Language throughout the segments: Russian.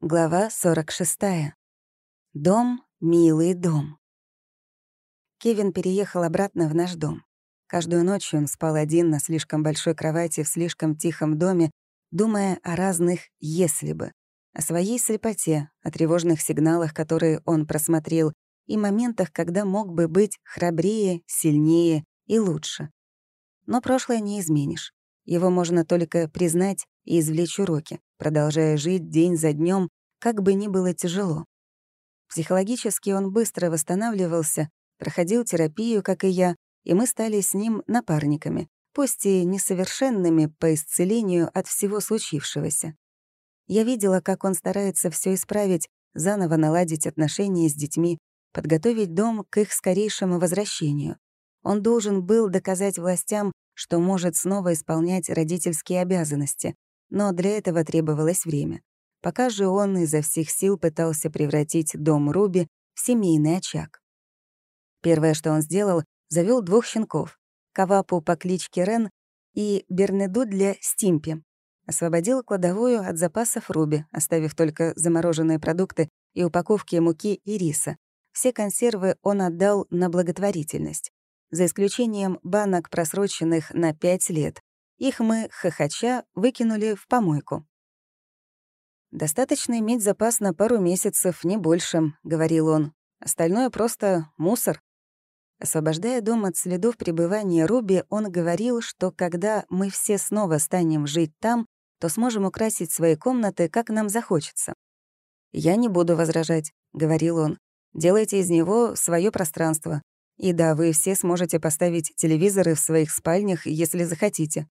Глава 46. Дом, милый дом. Кевин переехал обратно в наш дом. Каждую ночь он спал один на слишком большой кровати в слишком тихом доме, думая о разных «если бы», о своей слепоте, о тревожных сигналах, которые он просмотрел, и моментах, когда мог бы быть храбрее, сильнее и лучше. Но прошлое не изменишь. Его можно только признать и извлечь уроки, продолжая жить день за днем, как бы ни было тяжело. Психологически он быстро восстанавливался, проходил терапию, как и я, и мы стали с ним напарниками, пусть и несовершенными по исцелению от всего случившегося. Я видела, как он старается все исправить, заново наладить отношения с детьми, подготовить дом к их скорейшему возвращению. Он должен был доказать властям, что может снова исполнять родительские обязанности, но для этого требовалось время. Пока же он изо всех сил пытался превратить дом Руби в семейный очаг. Первое, что он сделал, завел двух щенков — Кавапу по кличке Рен и Бернеду для Стимпи. Освободил кладовую от запасов Руби, оставив только замороженные продукты и упаковки муки и риса. Все консервы он отдал на благотворительность, за исключением банок, просроченных на пять лет. Их мы, хохоча, выкинули в помойку. «Достаточно иметь запас на пару месяцев, не больше», — говорил он. «Остальное просто мусор». Освобождая дом от следов пребывания Руби, он говорил, что когда мы все снова станем жить там, то сможем украсить свои комнаты, как нам захочется. «Я не буду возражать», — говорил он. «Делайте из него свое пространство. И да, вы все сможете поставить телевизоры в своих спальнях, если захотите.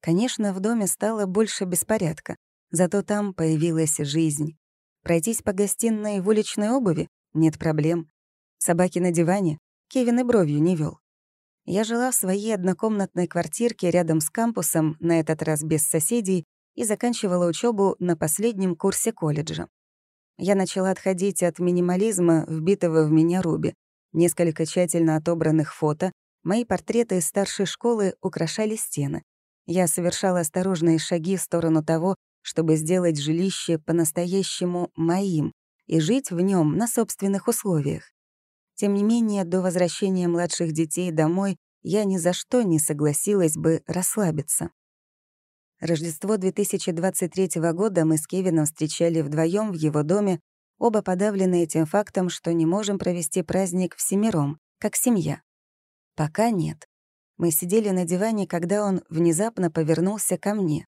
Конечно, в доме стало больше беспорядка, зато там появилась жизнь. Пройтись по гостиной в уличной обуви — нет проблем. Собаки на диване — Кевин и бровью не вел. Я жила в своей однокомнатной квартирке рядом с кампусом, на этот раз без соседей, и заканчивала учебу на последнем курсе колледжа. Я начала отходить от минимализма, вбитого в меня Руби. Несколько тщательно отобранных фото, мои портреты из старшей школы украшали стены. Я совершала осторожные шаги в сторону того, чтобы сделать жилище по-настоящему моим и жить в нем на собственных условиях. Тем не менее, до возвращения младших детей домой я ни за что не согласилась бы расслабиться. Рождество 2023 года мы с Кевином встречали вдвоем в его доме, оба подавлены этим фактом, что не можем провести праздник всемиром, как семья. Пока нет. Мы сидели на диване, когда он внезапно повернулся ко мне.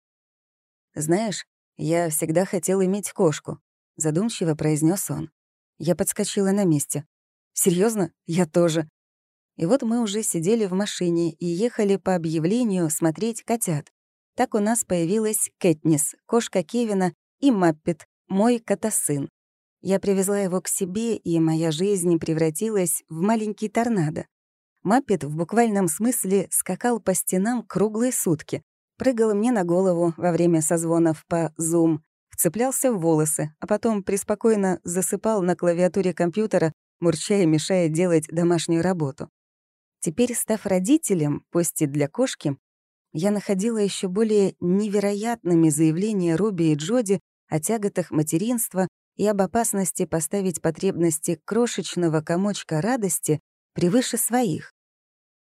«Знаешь, я всегда хотел иметь кошку», — задумчиво произнес он. Я подскочила на месте. Серьезно? Я тоже». И вот мы уже сидели в машине и ехали по объявлению смотреть котят. Так у нас появилась Кэтнис, кошка Кевина, и Маппет, мой котосын. Я привезла его к себе, и моя жизнь превратилась в маленький торнадо. Маппет в буквальном смысле скакал по стенам круглые сутки, прыгал мне на голову во время созвонов по Zoom, вцеплялся в волосы, а потом преспокойно засыпал на клавиатуре компьютера, мурчая и мешая делать домашнюю работу. Теперь, став родителем, пусть и для кошки, я находила еще более невероятными заявления Руби и Джоди о тяготах материнства и об опасности поставить потребности крошечного комочка радости превыше своих.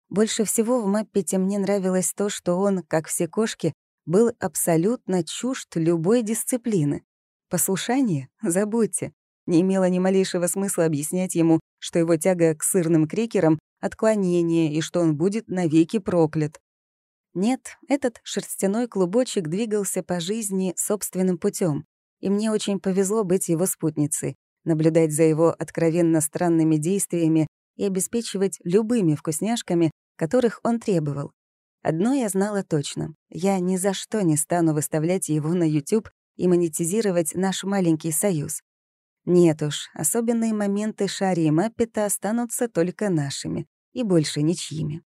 Больше всего в Маппете мне нравилось то, что он, как все кошки, был абсолютно чужд любой дисциплины. Послушание? Забудьте. Не имело ни малейшего смысла объяснять ему, что его тяга к сырным крекерам — отклонение и что он будет навеки проклят. Нет, этот шерстяной клубочек двигался по жизни собственным путем, и мне очень повезло быть его спутницей, наблюдать за его откровенно странными действиями и обеспечивать любыми вкусняшками, которых он требовал. Одно я знала точно. Я ни за что не стану выставлять его на YouTube и монетизировать наш маленький союз. Нет уж, особенные моменты Шари и Маппета останутся только нашими и больше ничьими.